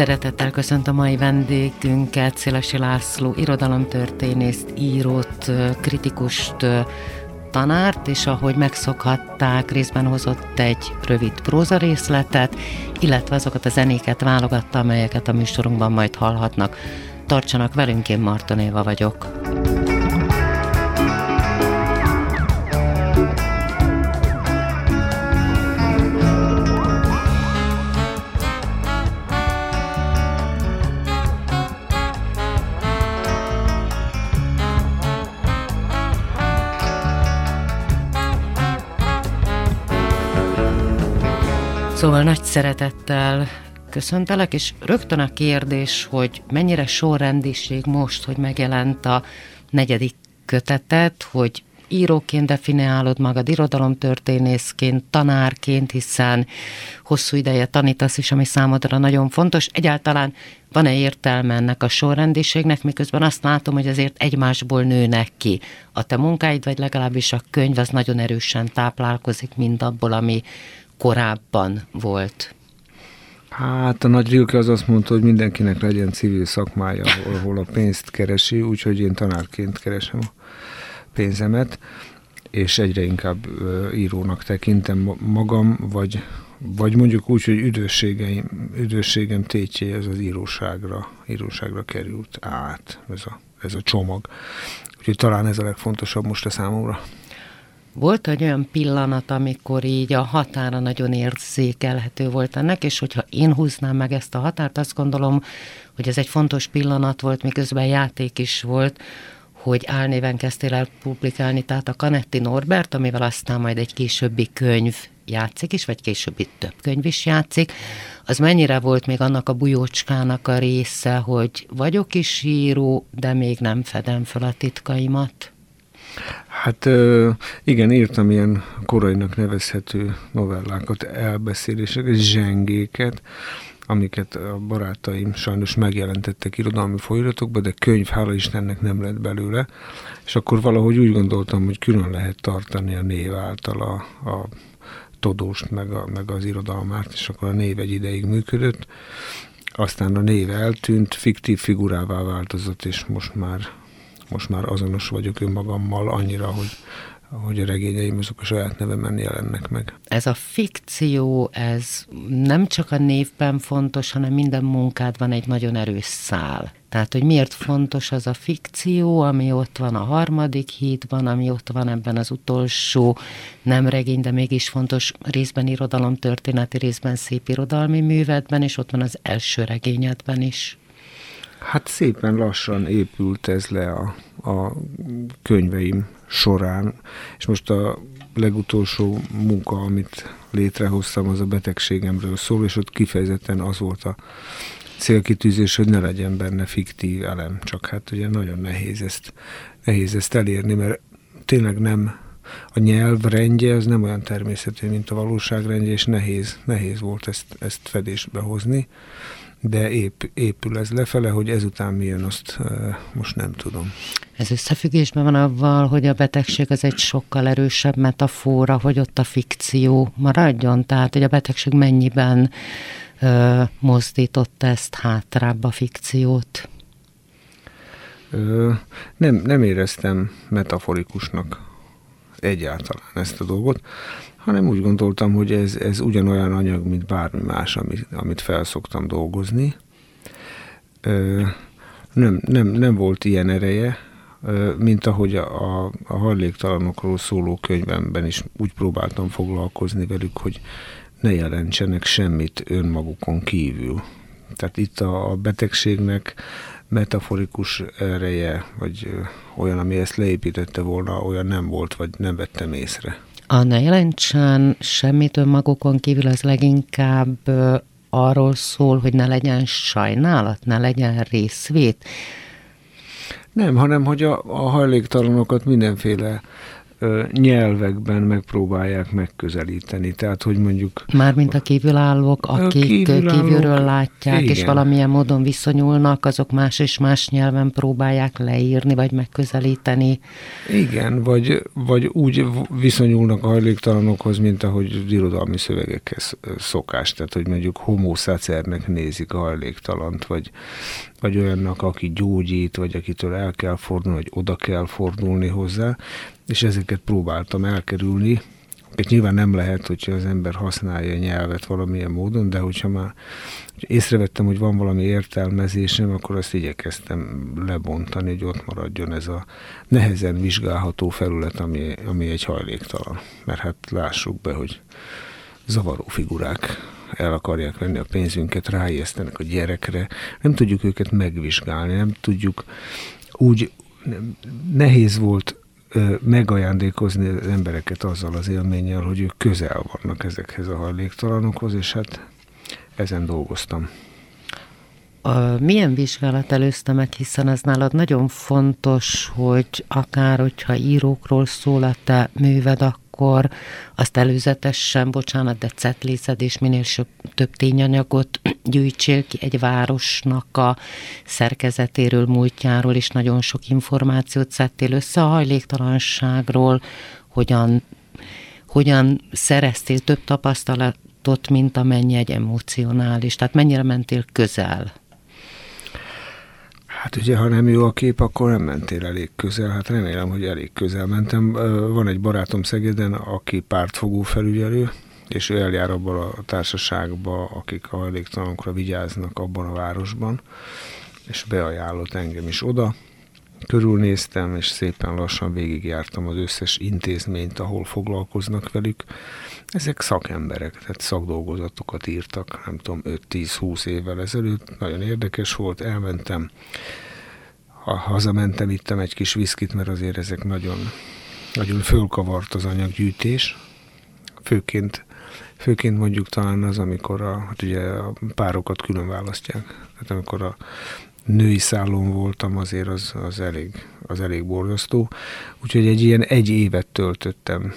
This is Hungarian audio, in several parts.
Szeretettel köszönt a mai vendégünket, Szélesi László, irodalomtörténészt, írót, kritikust, tanárt, és ahogy megszokhatták, részben hozott egy rövid próza részletet, illetve azokat a zenéket válogatta, amelyeket a műsorunkban majd hallhatnak. Tartsanak velünk, én Marton Éva vagyok. Szóval nagy szeretettel köszöntelek, és rögtön a kérdés, hogy mennyire sorrendiség most, hogy megjelent a negyedik kötetet, hogy íróként definiálod magad, irodalomtörténészként, tanárként, hiszen hosszú ideje tanítasz is, ami számodra nagyon fontos. Egyáltalán van-e értelme ennek a sorrendiségnek, miközben azt látom, hogy azért egymásból nőnek ki. A te munkáid, vagy legalábbis a könyv az nagyon erősen táplálkozik mind abból, ami korábban volt? Hát a nagy Rilke az azt mondta, hogy mindenkinek legyen civil szakmája, ahol a pénzt keresi, úgyhogy én tanárként keresem a pénzemet, és egyre inkább írónak tekintem magam, vagy, vagy mondjuk úgy, hogy üdvösségeim, üdvösségem tétje ez az íróságra, íróságra került át, ez a, ez a csomag. Úgyhogy talán ez a legfontosabb most a számomra. Volt egy olyan pillanat, amikor így a határa nagyon érzékelhető volt ennek, és hogyha én húznám meg ezt a határt, azt gondolom, hogy ez egy fontos pillanat volt, miközben játék is volt, hogy álnéven kezdtél el publikálni, tehát a Kanetti Norbert, amivel aztán majd egy későbbi könyv játszik is, vagy későbbi több könyv is játszik, az mennyire volt még annak a bujócskának a része, hogy vagyok is író, de még nem fedem fel a titkaimat? Hát igen, írtam ilyen korainak nevezhető novellákat, elbeszéléseket, zsengéket, amiket a barátaim sajnos megjelentettek irodalmi folyóiratokba, de könyv, hála Istennek nem lett belőle, és akkor valahogy úgy gondoltam, hogy külön lehet tartani a név által a, a Todóst, meg, a, meg az irodalmát, és akkor a név egy ideig működött, aztán a név eltűnt, fiktív figurává változott, és most már most már azonos vagyok önmagammal annyira, hogy, hogy a regényeim azok a saját nevemen jelennek meg. Ez a fikció, ez nem csak a névben fontos, hanem minden munkádban egy nagyon erős szál. Tehát, hogy miért fontos az a fikció, ami ott van a harmadik hídban, ami ott van ebben az utolsó, nem regény, de mégis fontos részben irodalomtörténeti, részben szép irodalmi művedben, és ott van az első regényedben is. Hát szépen lassan épült ez le a, a könyveim során, és most a legutolsó munka, amit létrehoztam, az a betegségemről szól, és ott kifejezetten az volt a célkitűzés, hogy ne legyen benne fiktív elem, csak hát ugye nagyon nehéz ezt, nehéz ezt elérni, mert tényleg nem a nyelv rendje az nem olyan természetű, mint a valóság rendje, és nehéz, nehéz volt ezt, ezt fedésbe hozni de épp, épül ez lefele, hogy ezután mi jön, azt most nem tudom. Ez összefüggésben van avval, hogy a betegség az egy sokkal erősebb metafora, hogy ott a fikció maradjon, tehát hogy a betegség mennyiben ö, mozdította ezt hátrább a fikciót? Ö, nem, nem éreztem metaforikusnak egyáltalán ezt a dolgot hanem úgy gondoltam, hogy ez, ez ugyanolyan anyag, mint bármi más, amit, amit felszoktam dolgozni. Ö, nem, nem, nem volt ilyen ereje, mint ahogy a, a, a hajléktalanokról szóló könyvemben is úgy próbáltam foglalkozni velük, hogy ne jelentsenek semmit önmagukon kívül. Tehát itt a, a betegségnek metaforikus ereje, vagy olyan, ami ezt leépítette volna, olyan nem volt, vagy nem vettem észre. A ne jelentsen semmit önmagukon kívül, az leginkább arról szól, hogy ne legyen sajnálat, ne legyen részvét? Nem, hanem hogy a, a hajléktalanokat mindenféle nyelvekben megpróbálják megközelíteni. Tehát, hogy mondjuk... Mármint a kívülállók, akik kívülállók, kívülről látják, igen. és valamilyen módon viszonyulnak, azok más és más nyelven próbálják leírni, vagy megközelíteni. Igen, vagy, vagy úgy viszonyulnak a hajléktalanokhoz, mint ahogy irodalmi szövegekhez szokás. Tehát, hogy mondjuk homoszácernek nézik a hajléktalant, vagy, vagy olyannak, aki gyógyít, vagy akitől el kell fordulni, vagy oda kell fordulni hozzá, és ezeket próbáltam elkerülni. Egy nyilván nem lehet, hogyha az ember használja a nyelvet valamilyen módon, de hogyha már észrevettem, hogy van valami értelmezésem, akkor azt igyekeztem lebontani, hogy ott maradjon ez a nehezen vizsgálható felület, ami, ami egy hajléktalan. Mert hát lássuk be, hogy zavaró figurák el akarják venni a pénzünket, ráijesztenek a gyerekre, nem tudjuk őket megvizsgálni, nem tudjuk úgy, nehéz volt megajándékozni az embereket azzal az élménnyel, hogy ők közel vannak ezekhez a hajléktalanokhoz, és hát ezen dolgoztam. A, milyen vizsgálat előzte meg, hiszen ez nálad nagyon fontos, hogy akár, hogyha írókról szól a te műved, akkor azt előzetesen, bocsánat, de cetlészed, és minél több tényanyagot gyűjtsél ki egy városnak a szerkezetéről, múltjáról, és nagyon sok információt szedtél össze a hajléktalanságról, hogyan, hogyan szereztél több tapasztalatot, mint amennyi egy emocionális, tehát mennyire mentél közel Hát ugye, ha nem jó a kép, akkor nem mentél elég közel. Hát remélem, hogy elég közel mentem. Van egy barátom Szegeden, aki pártfogó felügyelő, és ő eljár abban a társaságba, akik a hajléktalanokra vigyáznak abban a városban, és beajánlott engem is oda. Körülnéztem, és szépen lassan végigjártam az összes intézményt, ahol foglalkoznak velük. Ezek szakemberek, tehát szakdolgozatokat írtak, nem tudom, 5-10-20 évvel ezelőtt. Nagyon érdekes volt, elmentem, ha hazamentem, ittem egy kis viszkit, mert azért ezek nagyon, nagyon fölkavart az anyaggyűjtés. Főként, főként mondjuk talán az, amikor a, hát ugye a párokat külön választják. Tehát amikor a női szállón voltam, azért az, az, elég, az elég borzasztó. Úgyhogy egy ilyen egy évet töltöttem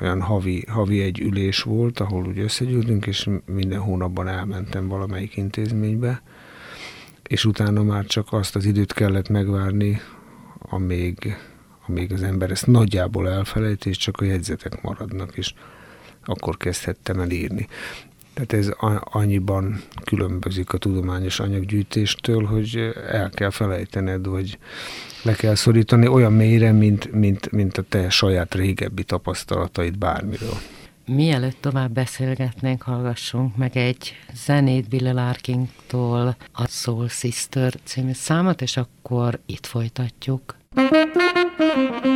olyan havi, havi egy ülés volt, ahol úgy összegyűltünk, és minden hónapban elmentem valamelyik intézménybe, és utána már csak azt az időt kellett megvárni, amíg, amíg az ember ezt nagyjából elfelejt, és csak a jegyzetek maradnak, és akkor kezdhettem el írni. Tehát ez annyiban különbözik a tudományos anyaggyűjtéstől, hogy el kell felejtened, vagy le kell szorítani olyan mélyre, mint, mint, mint a te saját régebbi tapasztalataid bármiről. Mielőtt tovább beszélgetnénk, hallgassunk meg egy zenét Billy Larkingtól, a Soul Sister című számot, és akkor itt folytatjuk. Thank you.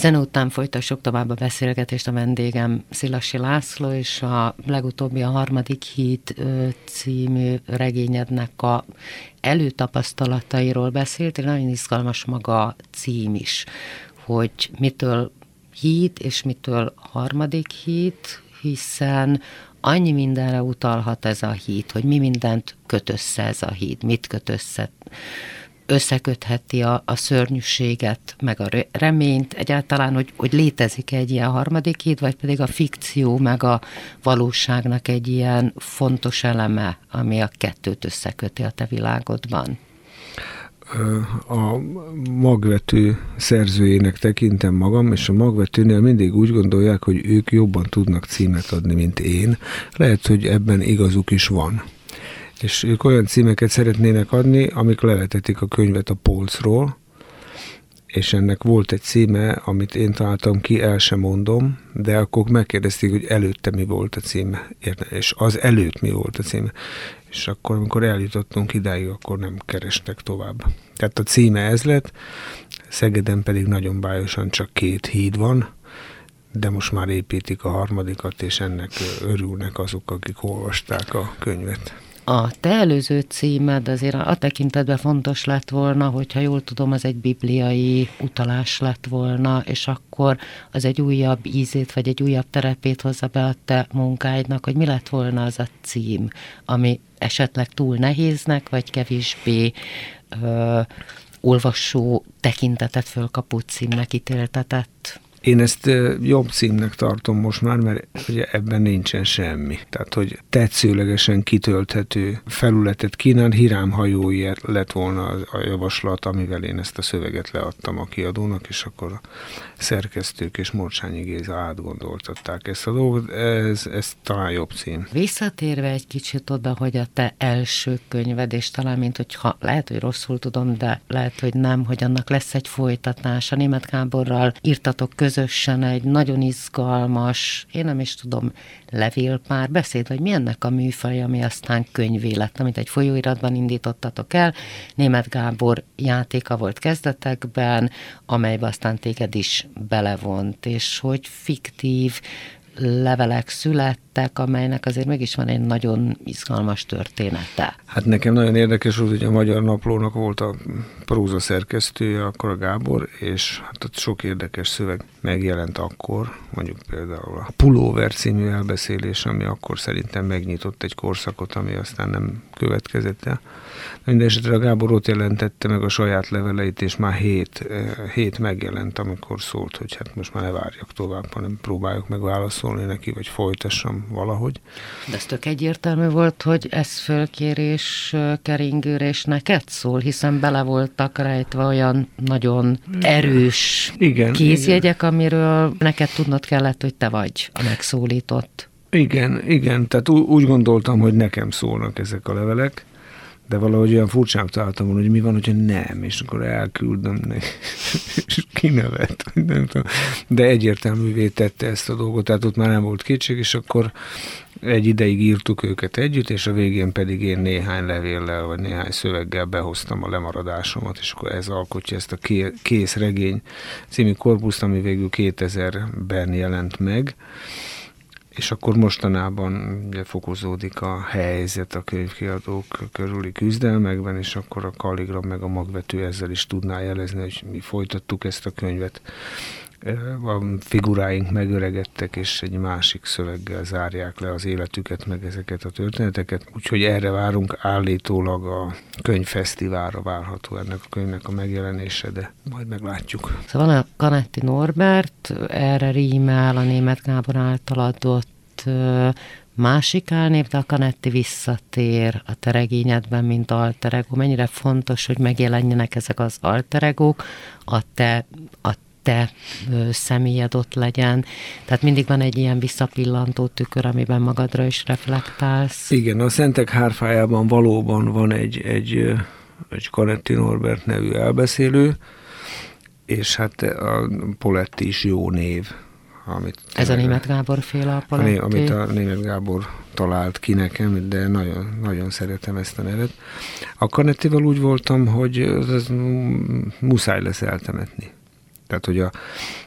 Zene után folytassuk tovább a beszélgetést a vendégem Szilasi László, és a legutóbbi a harmadik híd című regényednek a előtapasztalatairól beszélt, nagyon izgalmas maga a cím is, hogy mitől híd és mitől harmadik híd, hiszen annyi mindenre utalhat ez a híd, hogy mi mindent köt össze ez a híd, mit köt össze összekötheti a, a szörnyűséget, meg a reményt, egyáltalán, hogy, hogy létezik egy ilyen harmadik híd, vagy pedig a fikció, meg a valóságnak egy ilyen fontos eleme, ami a kettőt összeköti a te világodban? a magvető szerzőjének tekintem magam, és a magvetőnél mindig úgy gondolják, hogy ők jobban tudnak címet adni, mint én. Lehet, hogy ebben igazuk is van és ők olyan címeket szeretnének adni, amik levetetik a könyvet a polcról, és ennek volt egy címe, amit én találtam ki, el sem mondom, de akkor megkérdezték, hogy előtte mi volt a címe, és az előtt mi volt a címe. És akkor, amikor eljutottunk idáig, akkor nem kerestek tovább. Tehát a címe ez lett, Szegeden pedig nagyon bájosan csak két híd van, de most már építik a harmadikat, és ennek örülnek azok, akik olvasták a könyvet. A te előző címed azért a tekintetben fontos lett volna, hogyha jól tudom, az egy bibliai utalás lett volna, és akkor az egy újabb ízét, vagy egy újabb terepét hozza be a te munkáidnak, hogy mi lett volna az a cím, ami esetleg túl nehéznek, vagy kevésbé ö, olvasó tekintetet fölkapó címnek ítéltetett. Én ezt jobb címnek tartom most már, mert ugye ebben nincsen semmi. Tehát, hogy tetszőlegesen kitölthető felületet kínál, Hirám hajói lett volna a javaslat, amivel én ezt a szöveget leadtam a kiadónak, és akkor a szerkesztők és Morcsányi Géza átgondoltatták ezt a dolgot. Ez, ez talán jobb cím. Visszatérve egy kicsit oda, hogy a te első könyved, és talán, mint hogyha lehet, hogy rosszul tudom, de lehet, hogy nem, hogy annak lesz egy folytatás. A német Gáborral írtatok között közösen egy nagyon izgalmas, én nem is tudom, levélpár beszéd, vagy mi ennek a műfaj, ami aztán könyvé lett, amit egy folyóiratban indítottatok el. Német Gábor játéka volt kezdetekben, amelybe aztán téged is belevont, és hogy fiktív, levelek születtek, amelynek azért mégis van egy nagyon izgalmas története. Hát nekem nagyon érdekes volt, hogy a Magyar Naplónak volt a próza szerkesztője, akkor a Gábor, és hát ott sok érdekes szöveg megjelent akkor, mondjuk például a Pulóver című elbeszélés, ami akkor szerintem megnyitott egy korszakot, ami aztán nem következett el. Mindenesetre a Gábor ott jelentette meg a saját leveleit, és már hét, eh, hét megjelent, amikor szólt, hogy hát most már ne várjak tovább, hanem próbáljuk meg válaszolni neki, vagy folytassam valahogy. De ez tök egyértelmű volt, hogy ez fölkérés, keringőrés neked szól, hiszen bele voltak rejtve olyan nagyon erős igen, kézjegyek, igen. amiről neked tudnod kellett, hogy te vagy a megszólított. Igen, igen, tehát úgy gondoltam, hogy nekem szólnak ezek a levelek, de valahogy olyan furcsán találtam volna, hogy mi van, hogyha nem, és akkor elküldöm neki, és kinevet, nem tudom. De egyértelművé tette ezt a dolgot, tehát ott már nem volt kétség, és akkor egy ideig írtuk őket együtt, és a végén pedig én néhány levéllel, vagy néhány szöveggel behoztam a lemaradásomat, és akkor ez alkotja ezt a kész regény című korpuszt, ami végül 2000-ben jelent meg és akkor mostanában ugye fokozódik a helyzet a könyvkiadók körüli küzdelmekben, és akkor a Kalligram meg a magvető ezzel is tudná jelezni, hogy mi folytattuk ezt a könyvet. A figuráink megöregedtek, és egy másik szöveggel zárják le az életüket, meg ezeket a történeteket. Úgyhogy erre várunk állítólag a könyvfesztiválra várható ennek a könyvnek a megjelenése, de majd meglátjuk. Szóval van a Kanetti Norbert, erre rímel a német Gábor által adott másik álnév, de a Kanetti visszatér a teregényedben, mint alteregó. Mennyire fontos, hogy megjelenjenek ezek az alteregók, a te, a te személyed ott legyen. Tehát mindig van egy ilyen visszapillantó tükör, amiben magadra is reflektálsz. Igen, a Szentek hárfájában valóban van egy, egy, egy Kanetti Norbert nevű elbeszélő, és hát a Poletti is jó név. Amit Ez a német Gábor féle a Poletti? Amit a német Gábor talált ki nekem, de nagyon, nagyon szeretem ezt a nevet. A Kanettival úgy voltam, hogy ez muszáj lesz eltemetni. Tehát, hogy a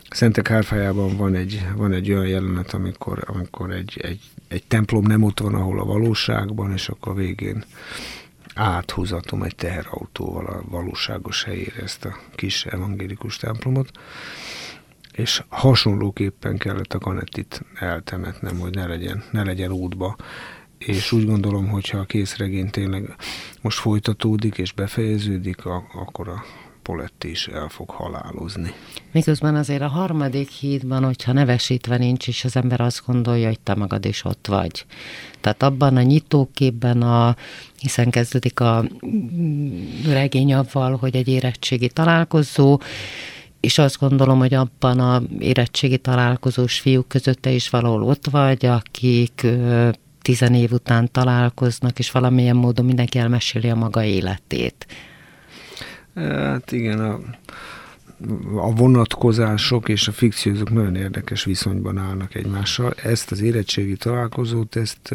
Szentek Hárfájában van egy, van egy olyan jelenet, amikor, amikor egy, egy, egy templom nem ott van, ahol a valóságban, és akkor a végén áthúzatom egy teherautóval a valóságos helyére ezt a kis evangélikus templomot, és hasonlóképpen kellett a kanettit eltemetnem, hogy ne legyen, ne legyen útba, és úgy gondolom, hogyha a készregény tényleg most folytatódik és befejeződik, akkor a Poletti is el fog halálozni. Miközben azért a harmadik hídban, hogyha nevesítve nincs, és az ember azt gondolja, hogy te magad is ott vagy. Tehát abban a nyitóképben, a, hiszen kezdődik a regény avval, hogy egy érettségi találkozó, és azt gondolom, hogy abban a érettségi találkozós fiúk között te is valahol ott vagy, akik tizen év után találkoznak, és valamilyen módon mindenki elmeséli a maga életét. Hát igen, a, a vonatkozások és a fikciózók nagyon érdekes viszonyban állnak egymással. Ezt az érettségi találkozót, ezt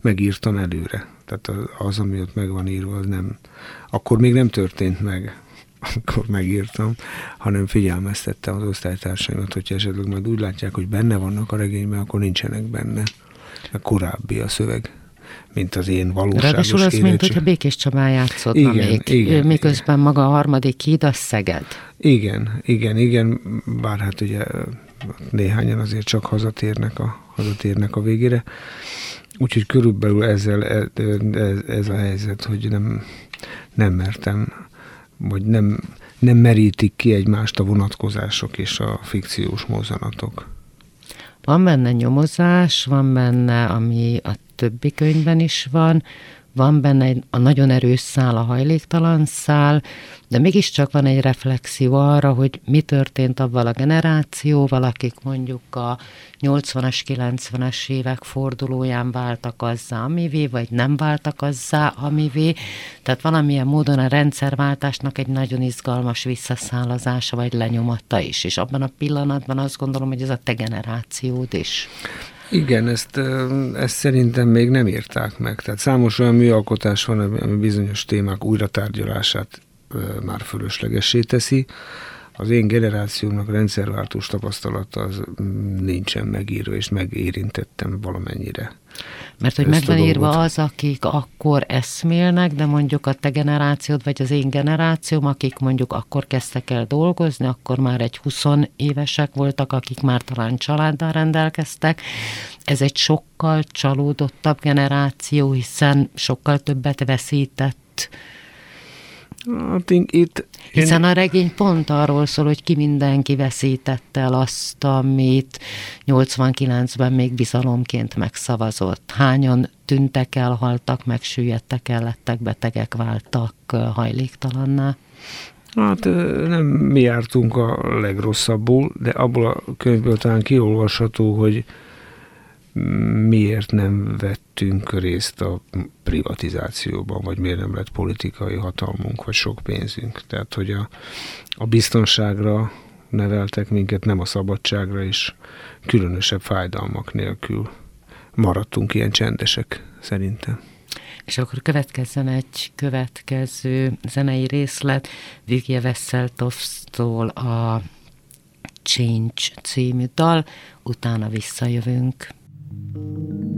megírtam előre. Tehát az, ami ott meg van írva, az nem, akkor még nem történt meg, akkor megírtam, hanem figyelmeztettem az osztálytársaimat, hogyha esetleg majd úgy látják, hogy benne vannak a regényben, akkor nincsenek benne. A korábbi a szöveg mint az én valóságos Ráadásul az, mint hogyha Békés Csabán játszódna igen, még, igen, miközben igen. maga a harmadik híd, az Szeged. Igen, igen, igen, bár hát ugye néhányan azért csak hazatérnek a, hazatérnek a végére. Úgyhogy körülbelül ezzel ez, e, ez a helyzet, hogy nem, nem mertem, vagy nem, nem merítik ki egymást a vonatkozások és a fikciós mozzanatok. Van benne nyomozás, van benne, ami a többi könyvben is van, van benne egy, a nagyon erős szál, a hajléktalan szál, de mégiscsak van egy reflexió arra, hogy mi történt avval a generációval, akik mondjuk a 80-as, 90-es évek fordulóján váltak azzá, amivé, vagy nem váltak azzá, amivé. Tehát valamilyen módon a rendszerváltásnak egy nagyon izgalmas visszaszállazása, vagy lenyomata is. És abban a pillanatban azt gondolom, hogy ez a te generációd is. Igen, ezt, ezt szerintem még nem írták meg. Tehát számos olyan műalkotás van, ami bizonyos témák újratárgyalását már fölöslegessé teszi. Az én generációmnak rendszerváltós tapasztalata az nincsen megírva, és megérintettem valamennyire. Mert hogy meg van írva az, akik akkor eszmélnek, de mondjuk a te generációd, vagy az én generációm, akik mondjuk akkor kezdtek el dolgozni, akkor már egy 20 évesek voltak, akik már talán családdal rendelkeztek. Ez egy sokkal csalódottabb generáció, hiszen sokkal többet veszített Hát itt, Hiszen a regény pont arról szól, hogy ki mindenki veszítette el azt, amit 89-ben még bizalomként megszavazott. Hányan tűntek el, haltak meg, süllyedtek el, lettek betegek, váltak hajléktalanná. Hát nem mi jártunk a legrosszabbul, de abból a könyvből talán kiolvasható, hogy miért nem vettünk részt a privatizációban, vagy miért nem lett politikai hatalmunk, vagy sok pénzünk. Tehát, hogy a, a biztonságra neveltek minket, nem a szabadságra, és különösebb fájdalmak nélkül maradtunk ilyen csendesek, szerintem. És akkor következzen egy következő zenei részlet Vigje Veszeltovsztól a Change című dal, utána visszajövünk. Thank you.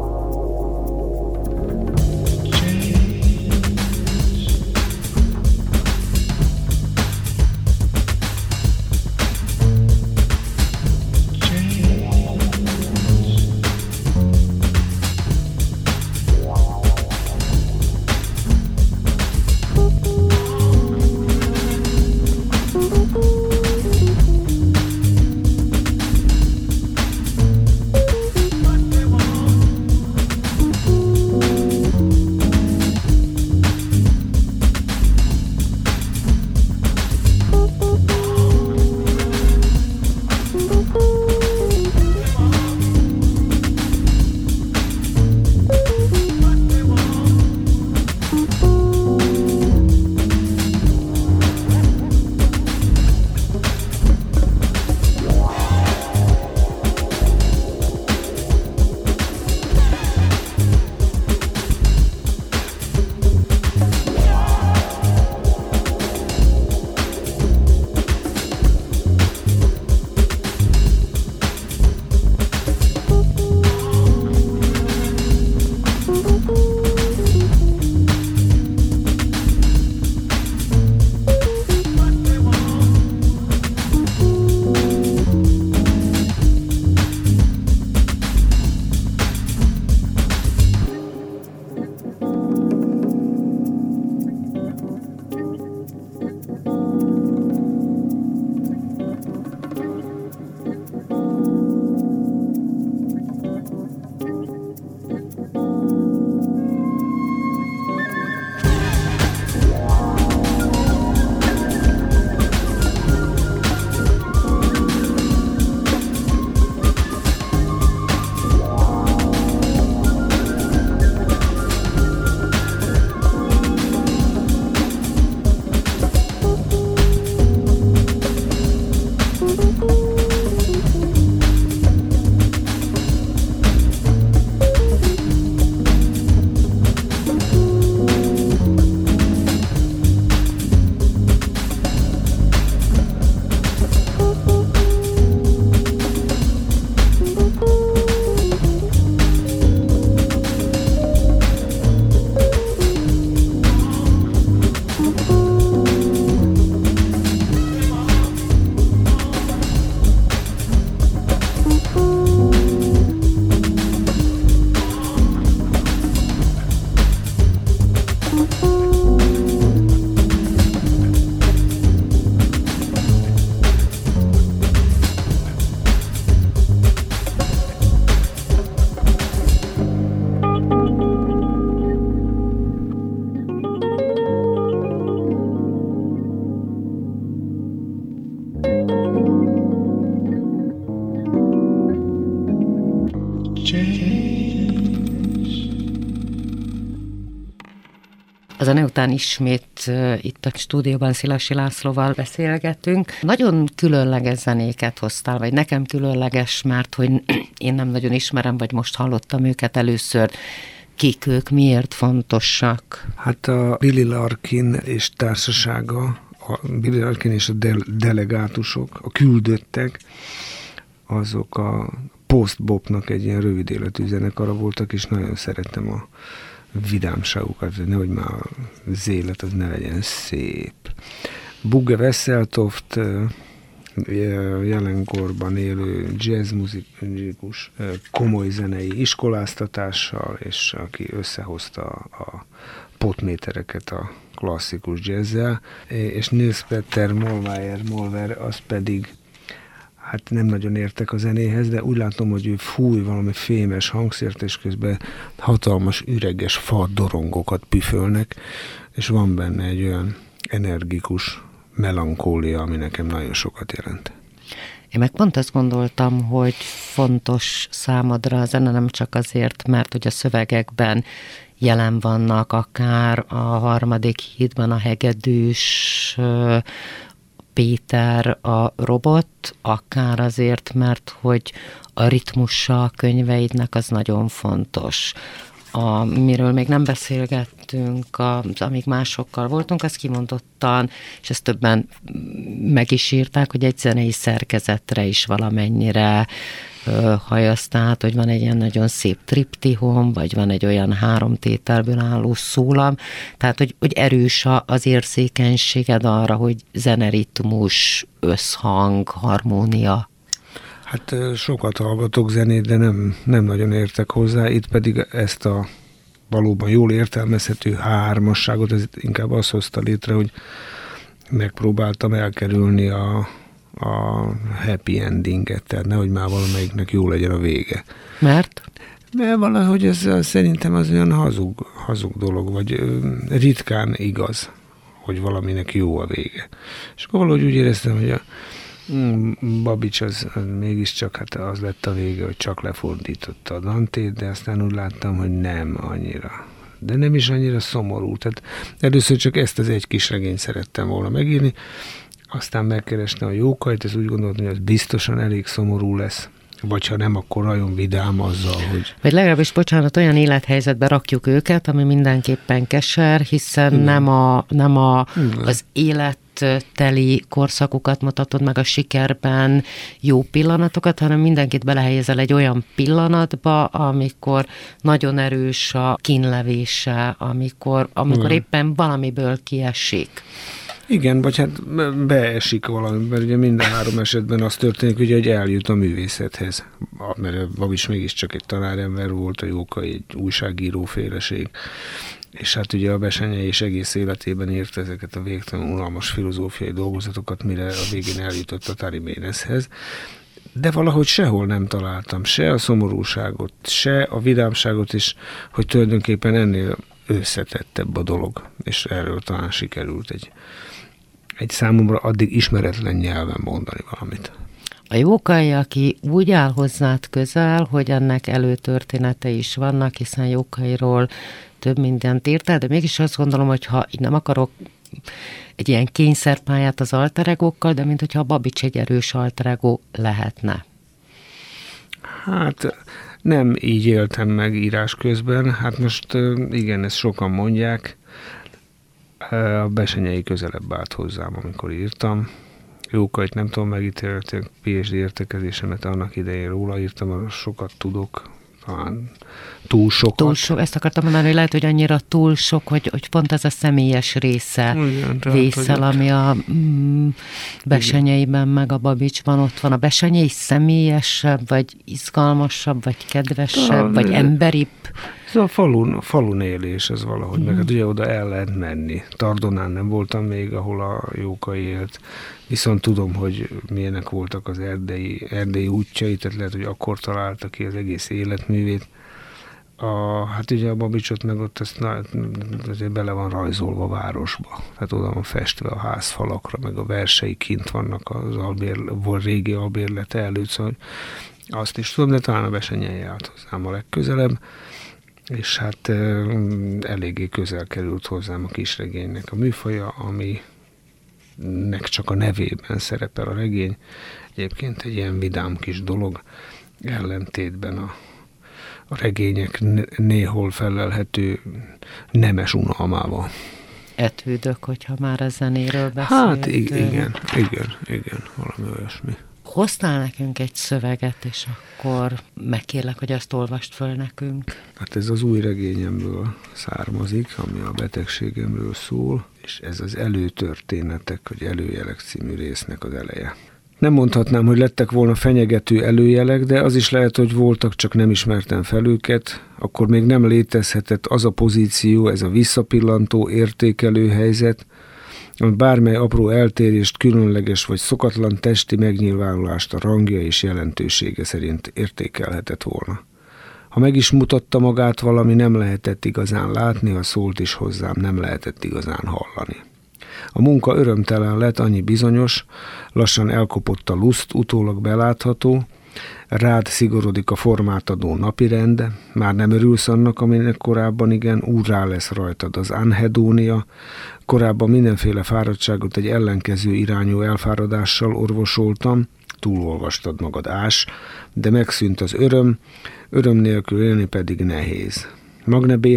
A zene után ismét itt a stúdióban Szilasi Lászlóval beszélgetünk. Nagyon különleges zenéket hoztál, vagy nekem különleges, mert hogy én nem nagyon ismerem, vagy most hallottam őket először. Kik ők, miért fontosak? Hát a Billy Larkin és társasága, a Billy Larkin és a de- delegátusok, a küldöttek, azok a postbopnak egy ilyen rövid életű zenekara voltak, és nagyon szerettem a vidámságukat, nehogy már az élet az ne legyen szép. Bugge Vesseltoft jelenkorban élő jazzmuzikus, komoly zenei iskoláztatással, és aki összehozta a potmétereket a klasszikus jazzzel, és Nils Peter Molmeyer Molver az pedig hát nem nagyon értek a zenéhez, de úgy látom, hogy ő fúj valami fémes hangszért, és közben hatalmas üreges fa dorongokat püfölnek, és van benne egy olyan energikus melankólia, ami nekem nagyon sokat jelent. Én meg pont azt gondoltam, hogy fontos számodra a zene nem csak azért, mert hogy a szövegekben jelen vannak, akár a harmadik hídban a hegedűs, Péter a robot, akár azért, mert hogy a ritmusa a könyveidnek az nagyon fontos. A, miről még nem beszélgettünk, az, amíg másokkal voltunk, az kimondottan, és ezt többen meg is írták, hogy egy zenei szerkezetre is valamennyire hajasz, tehát, hogy van egy ilyen nagyon szép triptihom, vagy van egy olyan három tételből álló szólam, tehát, hogy, hogy erős az érzékenységed arra, hogy zeneritmus, összhang, harmónia. Hát sokat hallgatok zenét, de nem, nem nagyon értek hozzá, itt pedig ezt a valóban jól értelmezhető hármasságot, ez inkább azt hozta létre, hogy megpróbáltam elkerülni a, a happy endinget, tehát nehogy már valamelyiknek jó legyen a vége. Mert? Mert valahogy ez szerintem az olyan hazug, hazug dolog, vagy ritkán igaz, hogy valaminek jó a vége. És akkor valahogy úgy éreztem, hogy a mm, Babics az, az mégiscsak hát az lett a vége, hogy csak lefordította a Dantét, de aztán úgy láttam, hogy nem annyira. De nem is annyira szomorú. Tehát először csak ezt az egy kis regényt szerettem volna megírni, aztán megkerestem a jókait, ez úgy gondoltam, hogy az biztosan elég szomorú lesz vagy ha nem, akkor nagyon vidám azzal, hogy... Vagy legalábbis, bocsánat, olyan élethelyzetbe rakjuk őket, ami mindenképpen keser, hiszen Igen. nem, a, nem a, az élet teli korszakokat mutatod meg a sikerben, jó pillanatokat, hanem mindenkit belehelyezel egy olyan pillanatba, amikor nagyon erős a kínlevése, amikor, amikor éppen valamiből kiesik. Igen, vagy hát beesik valami, mert ugye minden három esetben az történik, ugye, hogy eljut a művészethez. Mert Babis mégiscsak egy tanárember volt, a Jóka egy újságíró féleség. És hát ugye a Besenye és egész életében írt ezeket a végtelen unalmas filozófiai dolgozatokat, mire a végén eljutott a Tari Ménezhez de valahogy sehol nem találtam se a szomorúságot, se a vidámságot is, hogy tulajdonképpen ennél összetettebb a dolog, és erről talán sikerült egy egy számomra addig ismeretlen nyelven mondani valamit. A Jókai, aki úgy áll hozzád közel, hogy ennek előtörténete is vannak, hiszen Jókairól több mindent írtál, de mégis azt gondolom, hogy ha így nem akarok egy ilyen kényszerpályát az alteregókkal, de mint hogyha a Babics egy erős alteregó lehetne. Hát nem így éltem meg írás közben. Hát most igen, ezt sokan mondják, a besenyei közelebb állt hozzám, amikor írtam. Jókait nem tudom megítélni, PhD értekezésemet annak idején róla írtam, sokat tudok, talán túl sokat. Túl sok, ezt akartam mondani, hogy lehet, hogy annyira túl sok, hogy, hogy pont ez a személyes része Igen, vészel, ami a mm, besenyeiben meg a Babicsban ott van. A besenyei személyesebb, vagy izgalmasabb, vagy kedvesebb, talán, vagy emberibb? Ez a falun, falun élés, ez valahogy, Igen. meg hát ugye oda el lehet menni. Tardonán nem voltam még, ahol a Jóka élt, viszont tudom, hogy milyenek voltak az erdei, erdei útjai, tehát lehet, hogy akkor találta ki az egész életművét. A, hát ugye a Babicsot meg ott ezt, na, azért bele van rajzolva a városba. Tehát oda van festve a házfalakra, meg a versei kint vannak az albér, volt régi albérlete előtt, szóval Azt is tudom, de talán a Besenyei állt hozzám a legközelebb, és hát eléggé közel került hozzám a kisregénynek a műfaja, ami nek csak a nevében szerepel a regény. Egyébként egy ilyen vidám kis dolog, ellentétben a, a regények néhol felelhető nemes unalmával. Etődök, hogyha már a zenéről beszélünk. Hát igen, igen, igen, valami olyasmi. Hoztál nekünk egy szöveget, és akkor megkérlek, hogy azt olvast föl nekünk. Hát ez az új regényemből származik, ami a betegségemről szól, és ez az előtörténetek, vagy előjelek című résznek az eleje. Nem mondhatnám, hogy lettek volna fenyegető előjelek, de az is lehet, hogy voltak, csak nem ismertem fel őket. Akkor még nem létezhetett az a pozíció, ez a visszapillantó, értékelő helyzet, bármely apró eltérést, különleges vagy szokatlan testi megnyilvánulást a rangja és jelentősége szerint értékelhetett volna. Ha meg is mutatta magát valami, nem lehetett igazán látni, ha szólt is hozzám, nem lehetett igazán hallani. A munka örömtelen lett, annyi bizonyos, lassan elkopott a luszt, utólag belátható, rád szigorodik a formát adó napirend, már nem örülsz annak, aminek korábban igen, úrrá lesz rajtad az anhedónia, korábban mindenféle fáradtságot egy ellenkező irányú elfáradással orvosoltam, túlolvastad magad ás, de megszűnt az öröm, öröm nélkül élni pedig nehéz. Magne b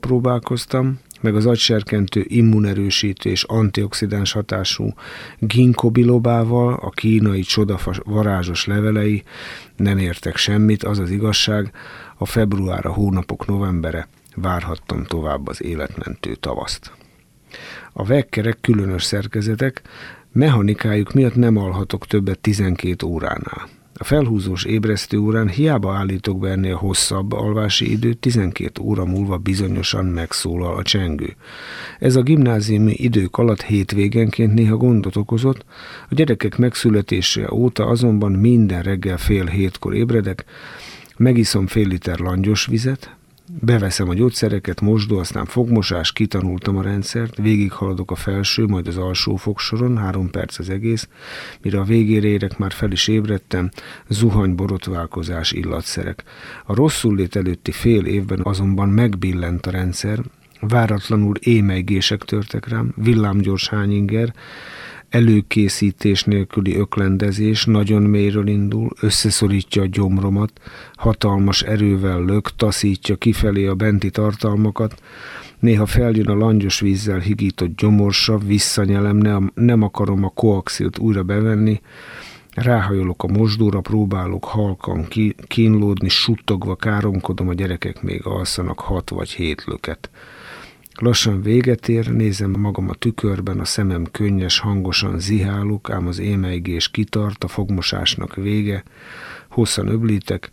próbálkoztam, meg az agyserkentő immunerősítő és antioxidáns hatású ginkgo bilobával, a kínai csodafas varázsos levelei nem értek semmit, az az igazság, a február a hónapok novembere, várhattam tovább az életmentő tavaszt. A vekkerek különös szerkezetek, mechanikájuk miatt nem alhatok többet 12 óránál. A felhúzós ébresztő órán hiába állítok be ennél hosszabb alvási időt, 12 óra múlva bizonyosan megszólal a csengő. Ez a gimnáziumi idők alatt hétvégenként néha gondot okozott, a gyerekek megszületése óta azonban minden reggel fél hétkor ébredek, megiszom fél liter langyos vizet, Beveszem a gyógyszereket, mosdó, aztán fogmosás, kitanultam a rendszert, végighaladok a felső, majd az alsó fogsoron, három perc az egész, mire a végére érek, már fel is ébredtem, zuhany, borotválkozás, illatszerek. A rosszul lét előtti fél évben azonban megbillent a rendszer, váratlanul émeigések törtek rám, villámgyors hányinger, előkészítés nélküli öklendezés nagyon mélyről indul, összeszorítja a gyomromat, hatalmas erővel lök, taszítja kifelé a benti tartalmakat, néha feljön a langyos vízzel higított gyomorsa, visszanyelem, nem, nem akarom a koaxilt újra bevenni, ráhajolok a mosdóra, próbálok halkan kínlódni, suttogva káromkodom, a gyerekek még alszanak hat vagy hét löket. Lassan véget ér, nézem magam a tükörben, a szemem könnyes, hangosan zihálok, ám az émeigés kitart, a fogmosásnak vége, hosszan öblítek,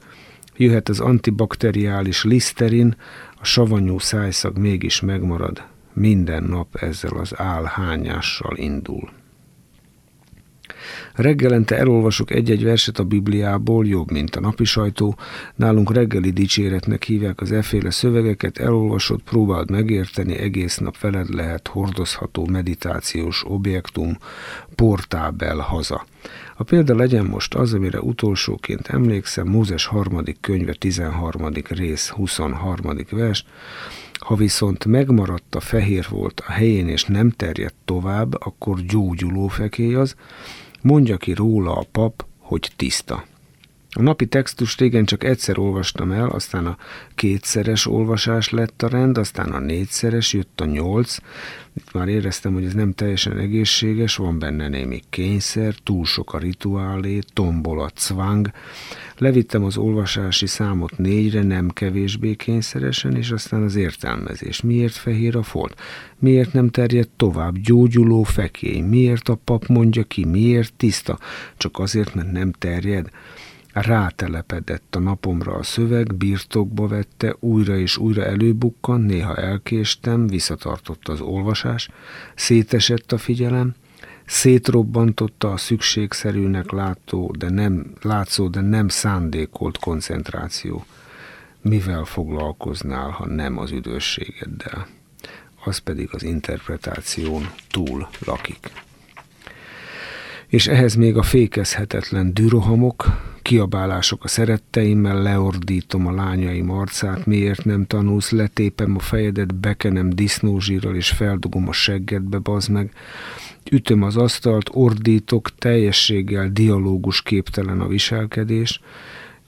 jöhet az antibakteriális liszterin, a savanyú szájszag mégis megmarad, minden nap ezzel az álhányással indul. Reggelente elolvasok egy-egy verset a Bibliából, jobb, mint a napi sajtó. Nálunk reggeli dicséretnek hívják az efféle szövegeket, elolvasod, próbáld megérteni, egész nap veled lehet hordozható meditációs objektum, portábel haza. A példa legyen most az, amire utolsóként emlékszem, Mózes harmadik könyve 13. rész 23. vers, ha viszont megmaradt a fehér volt a helyén és nem terjedt tovább, akkor gyógyuló fekély az, Mondja ki róla a pap, hogy tiszta. A napi textust régen csak egyszer olvastam el, aztán a kétszeres olvasás lett a rend, aztán a négyszeres, jött a nyolc. Itt már éreztem, hogy ez nem teljesen egészséges, van benne némi kényszer, túl sok a rituálé, tombol a cvang. Levittem az olvasási számot négyre, nem kevésbé kényszeresen, és aztán az értelmezés. Miért fehér a folt? Miért nem terjed tovább? Gyógyuló fekély. Miért a pap mondja ki? Miért tiszta? Csak azért, mert nem terjed? Rátelepedett a napomra a szöveg, birtokba vette, újra és újra előbukkan, néha elkéstem, visszatartotta az olvasás, szétesett a figyelem, szétrobbantotta a szükségszerűnek látó, de nem, látszó, de nem szándékolt koncentráció. Mivel foglalkoznál, ha nem az üdvösségeddel? Az pedig az interpretáción túl lakik. És ehhez még a fékezhetetlen dürohamok, kiabálások a szeretteimmel, leordítom a lányaim arcát, miért nem tanulsz, letépem a fejedet, bekenem disznózsírral és feldugom a seggedbe, bazd meg. Ütöm az asztalt, ordítok, teljességgel dialógus képtelen a viselkedés,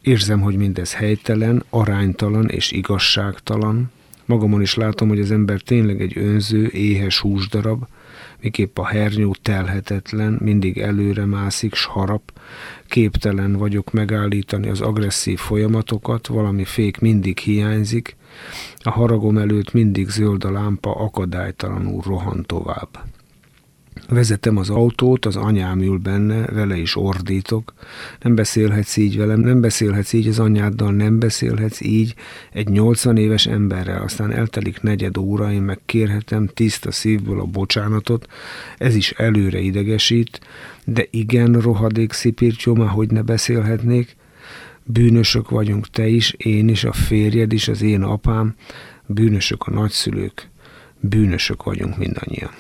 Érzem, hogy mindez helytelen, aránytalan és igazságtalan. Magamon is látom, hogy az ember tényleg egy önző, éhes húsdarab, miképp a hernyó telhetetlen, mindig előre mászik, s harap, képtelen vagyok megállítani az agresszív folyamatokat, valami fék mindig hiányzik, a haragom előtt mindig zöld a lámpa, akadálytalanul rohan tovább. Vezetem az autót, az anyám ül benne, vele is ordítok. Nem beszélhetsz így velem, nem beszélhetsz így az anyáddal, nem beszélhetsz így egy 80 éves emberrel. Aztán eltelik negyed óra, én meg kérhetem tiszta szívből a bocsánatot. Ez is előre idegesít, de igen, rohadék szipirtyó, hogy ne beszélhetnék. Bűnösök vagyunk te is, én is, a férjed is, az én apám. Bűnösök a nagyszülők. Bűnösök vagyunk mindannyian.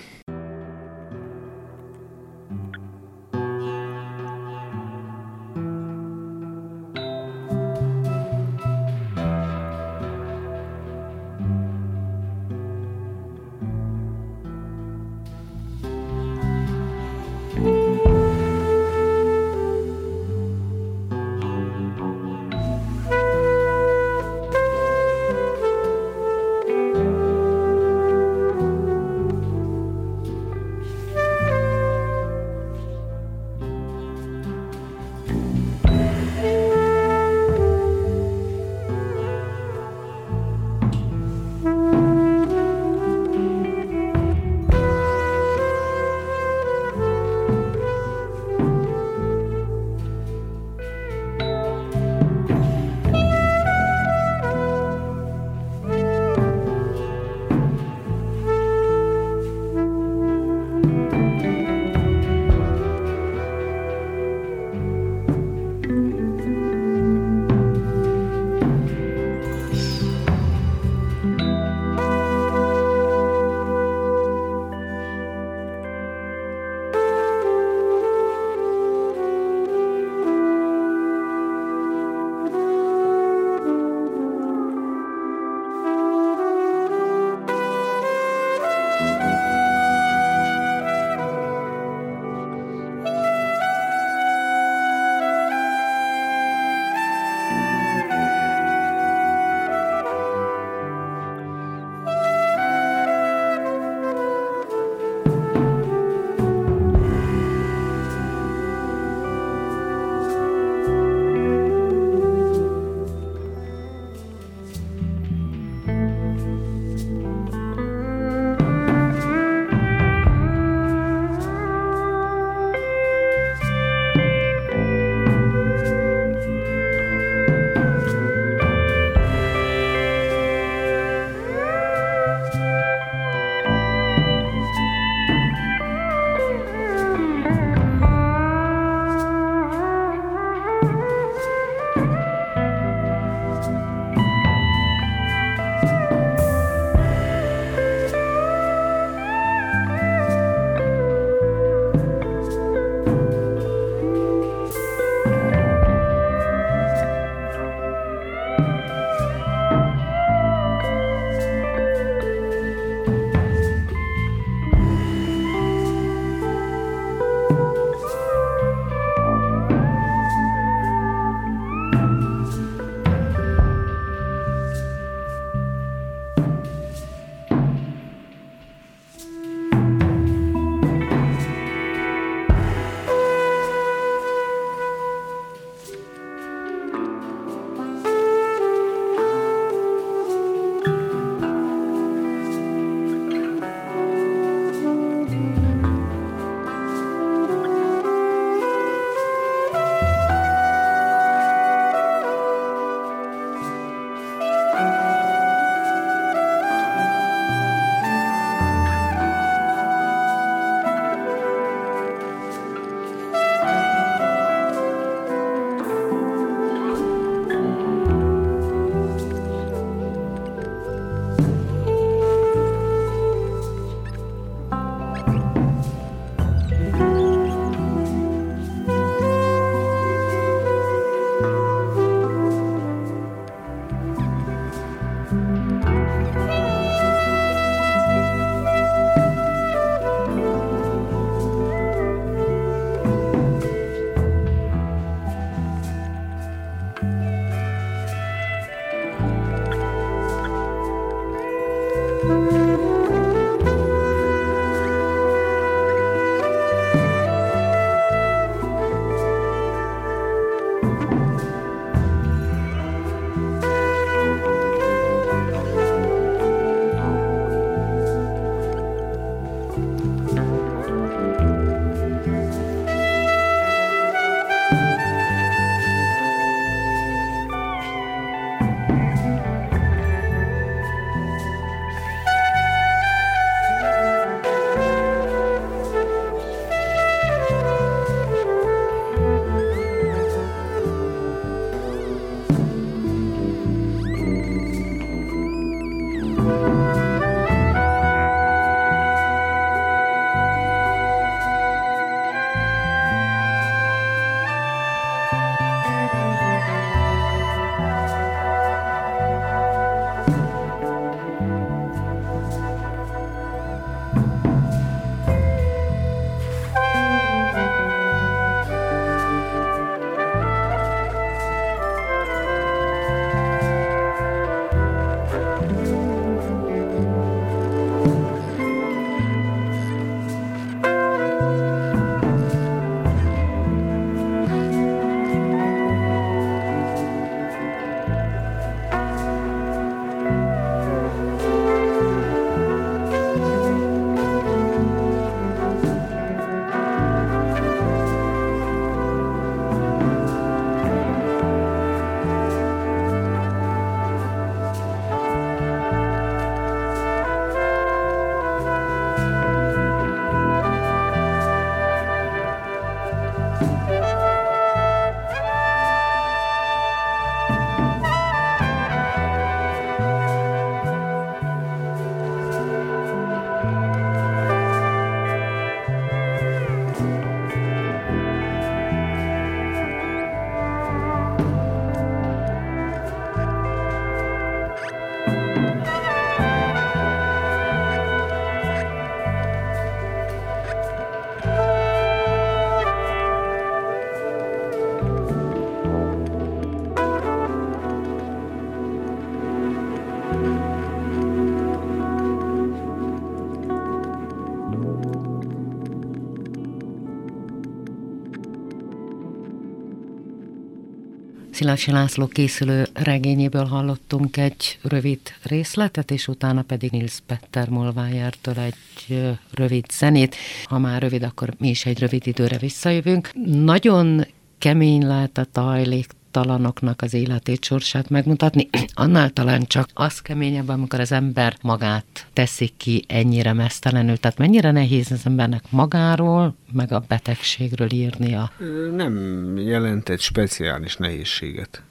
Szilási László készülő regényéből hallottunk egy rövid részletet, és utána pedig Nils Petter Molvájártól egy rövid zenét. Ha már rövid, akkor mi is egy rövid időre visszajövünk. Nagyon kemény lehet a tajlék talanoknak az életét, sorsát megmutatni, annál talán csak az keményebb, amikor az ember magát teszik ki ennyire mesztelenül. Tehát mennyire nehéz az embernek magáról, meg a betegségről írnia? Nem jelent egy speciális nehézséget.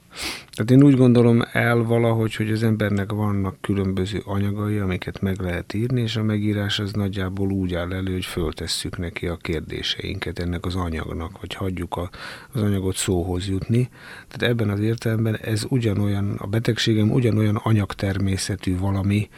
Tehát én úgy gondolom el valahogy, hogy az embernek vannak különböző anyagai, amiket meg lehet írni, és a megírás az nagyjából úgy áll elő, hogy föltesszük neki a kérdéseinket ennek az anyagnak, vagy hagyjuk a, az anyagot szóhoz jutni. Tehát ebben az értelemben ez ugyanolyan, a betegségem ugyanolyan anyagtermészetű valami,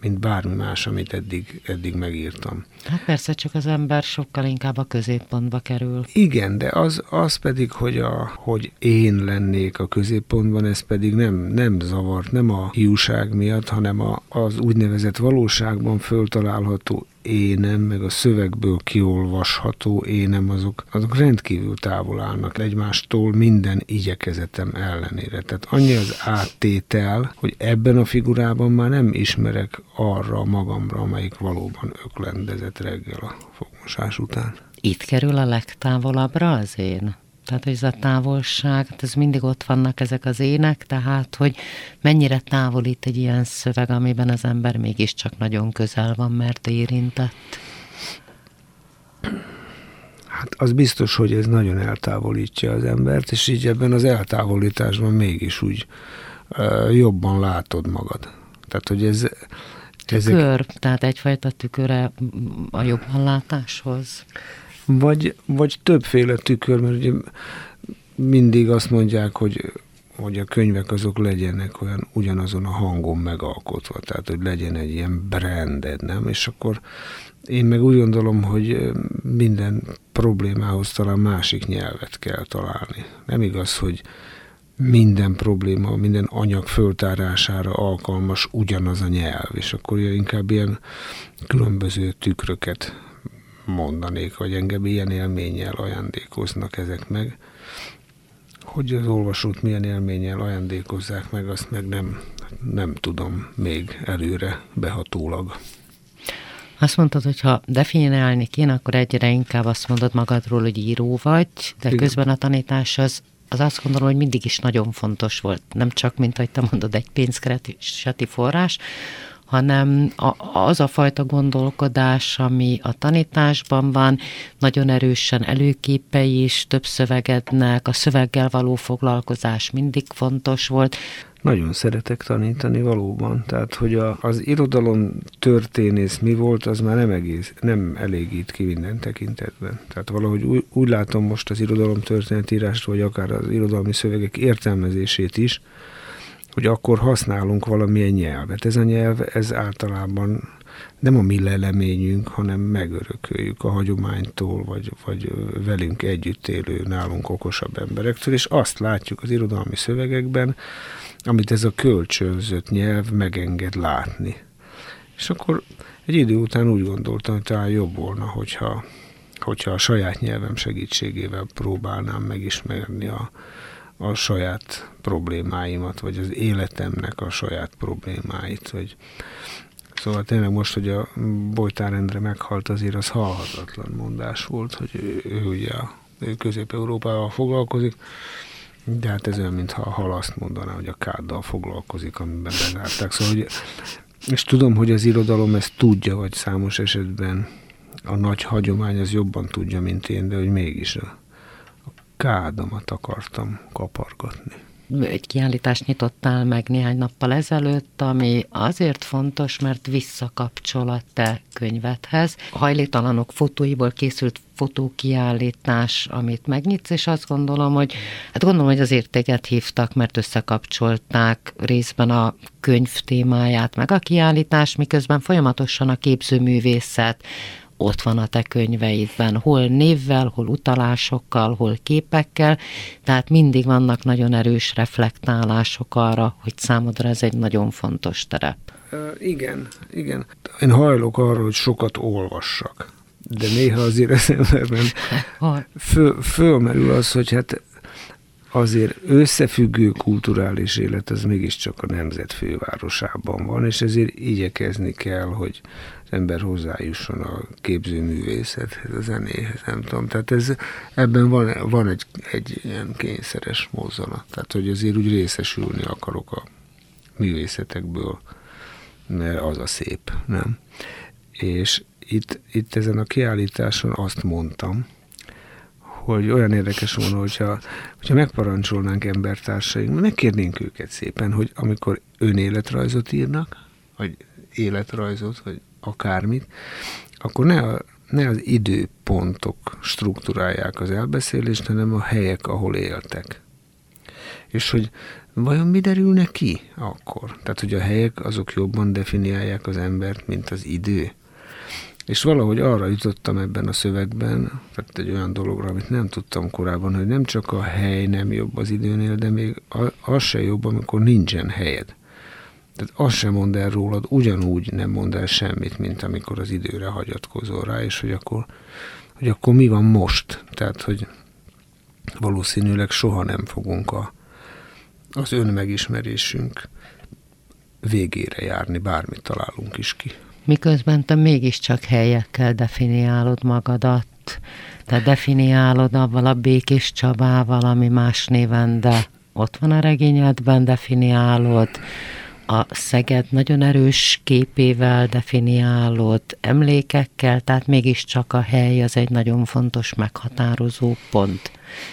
mint bármi más, amit eddig, eddig megírtam. Hát persze, csak az ember sokkal inkább a középpontba kerül. Igen, de az, az pedig, hogy, a, hogy én lennék a középpontban, ez pedig nem, nem zavart, nem a hiúság miatt, hanem a, az úgynevezett valóságban föltalálható énem, meg a szövegből kiolvasható énem, azok, azok rendkívül távol állnak egymástól minden igyekezetem ellenére. Tehát annyi az áttétel, hogy ebben a figurában már nem ismerek arra magamra, amelyik valóban öklendezett reggel a fogmosás után. Itt kerül a legtávolabbra az én? Tehát, hogy ez a távolság, hát ez mindig ott vannak ezek az ének, tehát, hogy mennyire távolít egy ilyen szöveg, amiben az ember mégiscsak nagyon közel van, mert érintett. Hát az biztos, hogy ez nagyon eltávolítja az embert, és így ebben az eltávolításban mégis úgy uh, jobban látod magad. Tehát, hogy ez... Tükör, ezek... tehát egyfajta tüköre a jobban látáshoz. Vagy, vagy többféle tükör, mert ugye mindig azt mondják, hogy hogy a könyvek azok legyenek olyan ugyanazon a hangon megalkotva, tehát hogy legyen egy ilyen branded, nem? És akkor én meg úgy gondolom, hogy minden problémához talán másik nyelvet kell találni. Nem igaz, hogy minden probléma, minden anyag föltárására alkalmas ugyanaz a nyelv, és akkor inkább ilyen különböző tükröket mondanék, hogy engem ilyen élménnyel ajándékoznak ezek meg. Hogy az olvasót milyen élménnyel ajándékozzák meg, azt meg nem, nem tudom még előre behatólag. Azt mondtad, hogy ha definiálni kéne, akkor egyre inkább azt mondod magadról, hogy író vagy, de Igen. közben a tanítás az, az azt gondolom, hogy mindig is nagyon fontos volt. Nem csak, mint ahogy te mondod, egy pénzkereseti forrás, hanem az a fajta gondolkodás, ami a tanításban van, nagyon erősen előképei is, több szövegednek, a szöveggel való foglalkozás mindig fontos volt. Nagyon szeretek tanítani valóban, tehát hogy a, az irodalom történész mi volt, az már nem, egész, nem elégít ki minden tekintetben. Tehát valahogy úgy, úgy látom most az irodalom történetírást, vagy akár az irodalmi szövegek értelmezését is, hogy akkor használunk valamilyen nyelvet. Ez a nyelv, ez általában nem a mi leleményünk, hanem megörököljük a hagyománytól, vagy, vagy velünk együtt élő, nálunk okosabb emberektől, és azt látjuk az irodalmi szövegekben, amit ez a kölcsönzött nyelv megenged látni. És akkor egy idő után úgy gondoltam, hogy talán jobb volna, hogyha, hogyha a saját nyelvem segítségével próbálnám megismerni a, a saját problémáimat, vagy az életemnek a saját problémáit, vagy Szóval tényleg most, hogy a Bojtár Endre meghalt, azért az halhatatlan mondás volt, hogy ő, ő ugye a, Közép-Európával foglalkozik, de hát ez olyan, mintha a hal azt mondaná, hogy a káddal foglalkozik, amiben bezárták. Szóval, hogy, és tudom, hogy az irodalom ezt tudja, vagy számos esetben a nagy hagyomány az jobban tudja, mint én, de hogy mégis a kádamat akartam kapargatni. Egy kiállítást nyitottál meg néhány nappal ezelőtt, ami azért fontos, mert visszakapcsol a te könyvedhez. A hajléktalanok fotóiból készült fotókiállítás, amit megnyitsz, és azt gondolom, hogy hát gondolom, hogy az értéket hívtak, mert összekapcsolták részben a könyv témáját, meg a kiállítás, miközben folyamatosan a képzőművészet, ott van a te könyveidben, hol névvel, hol utalásokkal, hol képekkel, tehát mindig vannak nagyon erős reflektálások arra, hogy számodra ez egy nagyon fontos terep. Igen, igen. Én hajlok arra, hogy sokat olvassak, de néha azért az emberben föl, fölmerül az, hogy hát azért összefüggő kulturális élet az mégiscsak a nemzet fővárosában van, és ezért igyekezni kell, hogy az ember hozzájusson a képzőművészethez, a zenéhez, nem tudom. Tehát ez, ebben van, van egy, egy ilyen kényszeres mozzanat, tehát hogy azért úgy részesülni akarok a művészetekből, mert az a szép, nem? És itt, itt ezen a kiállításon azt mondtam, hogy olyan érdekes volna, hogyha, hogyha megparancsolnánk embertársaink, megkérnénk őket szépen, hogy amikor önéletrajzot írnak, vagy életrajzot, vagy akármit, akkor ne, a, ne az időpontok struktúrálják az elbeszélést, hanem a helyek, ahol éltek. És hogy vajon mi derülne ki akkor? Tehát, hogy a helyek azok jobban definiálják az embert, mint az idő. És valahogy arra jutottam ebben a szövegben, tehát egy olyan dologra, amit nem tudtam korábban, hogy nem csak a hely nem jobb az időnél, de még az se jobb, amikor nincsen helyed. Tehát azt sem mond el rólad, ugyanúgy nem mond el semmit, mint amikor az időre hagyatkozol rá, és hogy akkor, hogy akkor mi van most. Tehát, hogy valószínűleg soha nem fogunk a, az önmegismerésünk végére járni, bármit találunk is ki miközben te mégiscsak helyekkel definiálod magadat, te definiálod avval a Békés Csabával, ami más néven, de ott van a regényedben, definiálod, a Szeged nagyon erős képével definiálod, emlékekkel, tehát mégiscsak a hely az egy nagyon fontos meghatározó pont.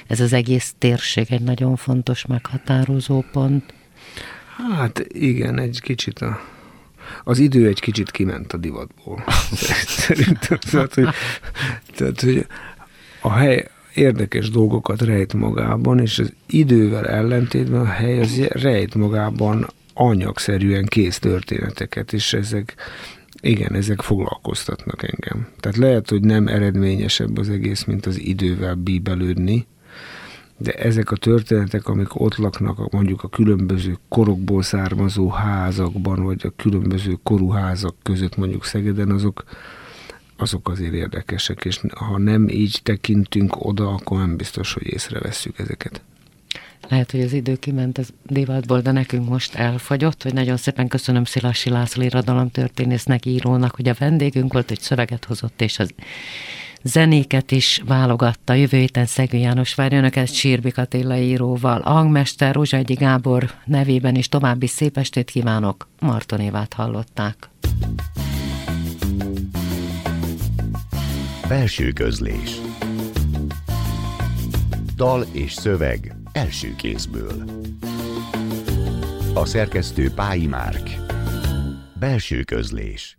Ez az egész térség egy nagyon fontos meghatározó pont. Hát igen, egy kicsit a az idő egy kicsit kiment a divatból. Szerintem. Tehát, hogy, tehát, hogy a hely érdekes dolgokat rejt magában, és az idővel ellentétben a hely az rejt magában anyagszerűen kész történeteket, és ezek igen, ezek foglalkoztatnak engem. Tehát lehet, hogy nem eredményesebb az egész, mint az idővel bíbelődni, de ezek a történetek, amik ott laknak mondjuk a különböző korokból származó házakban, vagy a különböző koruházak között mondjuk Szegeden, azok, azok azért érdekesek, és ha nem így tekintünk oda, akkor nem biztos, hogy észrevesszük ezeket. Lehet, hogy az idő kiment az divatból, de nekünk most elfagyott, hogy nagyon szépen köszönöm Szilassi László irodalomtörténésznek, írónak, hogy a vendégünk volt, hogy szöveget hozott, és az zenéket is válogatta. Jövő héten Szegő János önöket Sírbik Attila íróval. A hangmester Gábor nevében is további szép estét kívánok. Marton Évát hallották. Belső közlés Dal és szöveg első kézből A szerkesztő Pályi Márk Belső közlés